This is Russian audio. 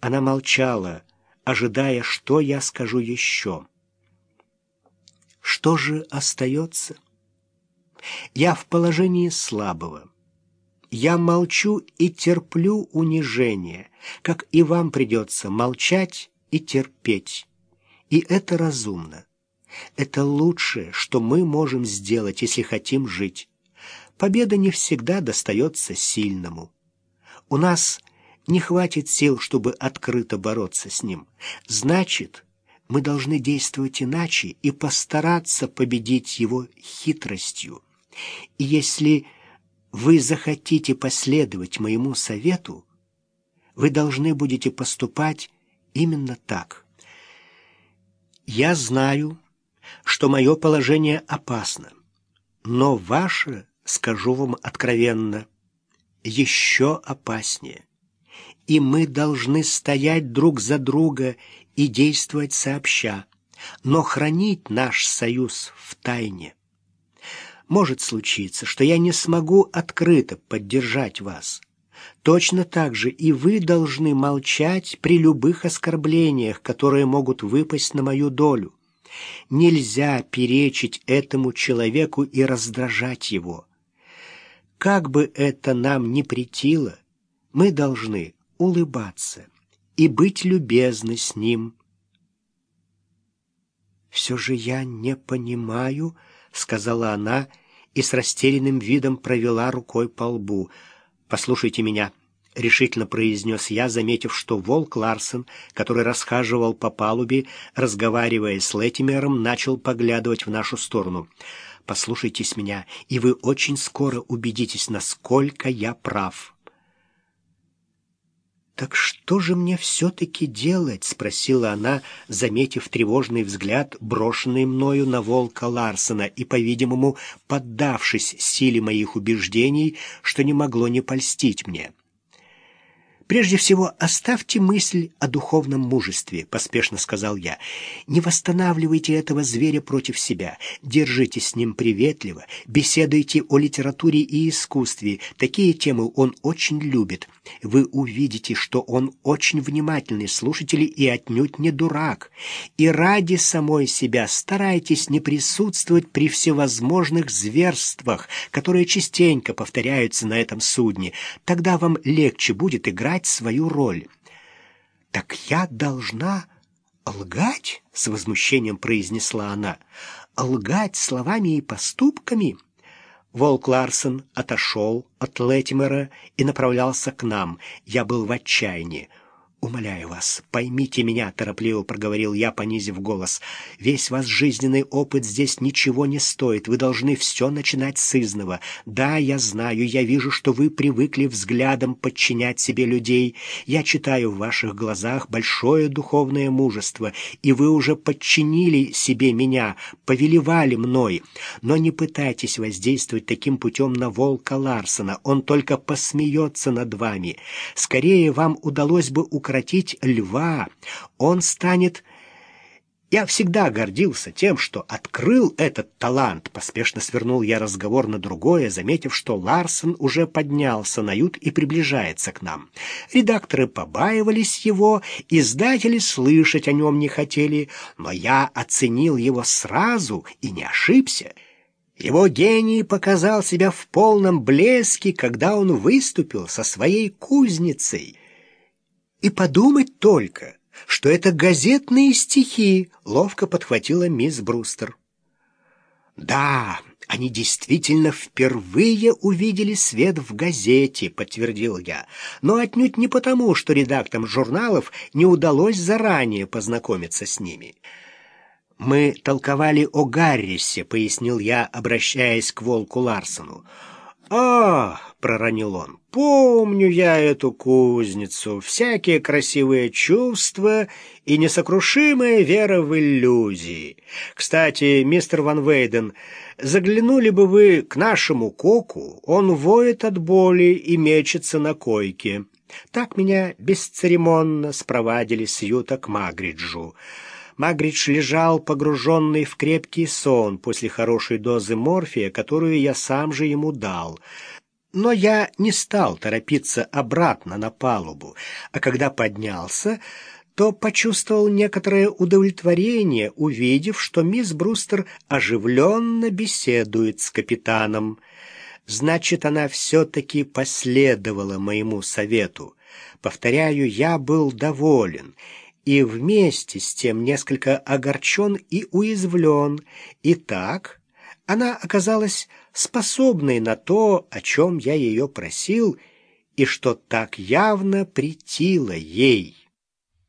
Она молчала, ожидая, что я скажу еще. Что же остается? Я в положении слабого. Я молчу и терплю унижение, как и вам придется молчать и терпеть. И это разумно. Это лучшее, что мы можем сделать, если хотим жить. Победа не всегда достается сильному. У нас не хватит сил, чтобы открыто бороться с ним. Значит, мы должны действовать иначе и постараться победить его хитростью. И если вы захотите последовать моему совету, вы должны будете поступать именно так. Я знаю, что мое положение опасно, но ваше, скажу вам откровенно, еще опаснее и мы должны стоять друг за друга и действовать сообща, но хранить наш союз в тайне. Может случиться, что я не смогу открыто поддержать вас. Точно так же и вы должны молчать при любых оскорблениях, которые могут выпасть на мою долю. Нельзя перечить этому человеку и раздражать его. Как бы это нам ни претило, мы должны улыбаться и быть любезны с ним. «Все же я не понимаю», — сказала она и с растерянным видом провела рукой по лбу. «Послушайте меня», — решительно произнес я, заметив, что волк Ларсен, который расхаживал по палубе, разговаривая с Летимером, начал поглядывать в нашу сторону. «Послушайтесь меня, и вы очень скоро убедитесь, насколько я прав». «Так что же мне все-таки делать?» — спросила она, заметив тревожный взгляд, брошенный мною на волка Ларсена, и, по-видимому, поддавшись силе моих убеждений, что не могло не польстить мне. «Прежде всего, оставьте мысль о духовном мужестве», — поспешно сказал я. «Не восстанавливайте этого зверя против себя. Держитесь с ним приветливо, беседуйте о литературе и искусстве. Такие темы он очень любит. Вы увидите, что он очень внимательный слушатель и отнюдь не дурак. И ради самой себя старайтесь не присутствовать при всевозможных зверствах, которые частенько повторяются на этом судне. Тогда вам легче будет играть играть свою роль. «Так я должна лгать?» — с возмущением произнесла она. «Лгать словами и поступками?» Волк Ларсон отошел от Летимера и направлялся к нам. Я был в отчаянии. «Умоляю вас, поймите меня», — торопливо проговорил я, понизив голос. «Весь ваш жизненный опыт здесь ничего не стоит. Вы должны все начинать с изного. Да, я знаю, я вижу, что вы привыкли взглядом подчинять себе людей. Я читаю в ваших глазах большое духовное мужество, и вы уже подчинили себе меня, повелевали мной. Но не пытайтесь воздействовать таким путем на волка Ларсона. Он только посмеется над вами. Скорее вам удалось бы укротить укротить льва. Он станет... Я всегда гордился тем, что открыл этот талант. Поспешно свернул я разговор на другое, заметив, что Ларсон уже поднялся на ют и приближается к нам. Редакторы побаивались его, издатели слышать о нем не хотели, но я оценил его сразу и не ошибся. Его гений показал себя в полном блеске, когда он выступил со своей кузницей. И подумать только, что это газетные стихи, ловко подхватила мисс Брустер. Да, они действительно впервые увидели свет в газете, подтвердил я, но отнюдь не потому, что редакторам журналов не удалось заранее познакомиться с ними. Мы толковали о Гаррисе, пояснил я, обращаясь к Волку Ларсону. «А, — проронил он, — помню я эту кузницу, всякие красивые чувства и несокрушимая вера в иллюзии. Кстати, мистер Ван Вейден, заглянули бы вы к нашему коку, он воет от боли и мечется на койке. Так меня бесцеремонно спровадили с Юта к Магриджу». Магридж лежал погруженный в крепкий сон после хорошей дозы морфия, которую я сам же ему дал. Но я не стал торопиться обратно на палубу, а когда поднялся, то почувствовал некоторое удовлетворение, увидев, что мисс Брустер оживленно беседует с капитаном. Значит, она все-таки последовала моему совету. Повторяю, я был доволен и вместе с тем несколько огорчен и уязвлен. И так она оказалась способной на то, о чем я ее просил, и что так явно притило ей.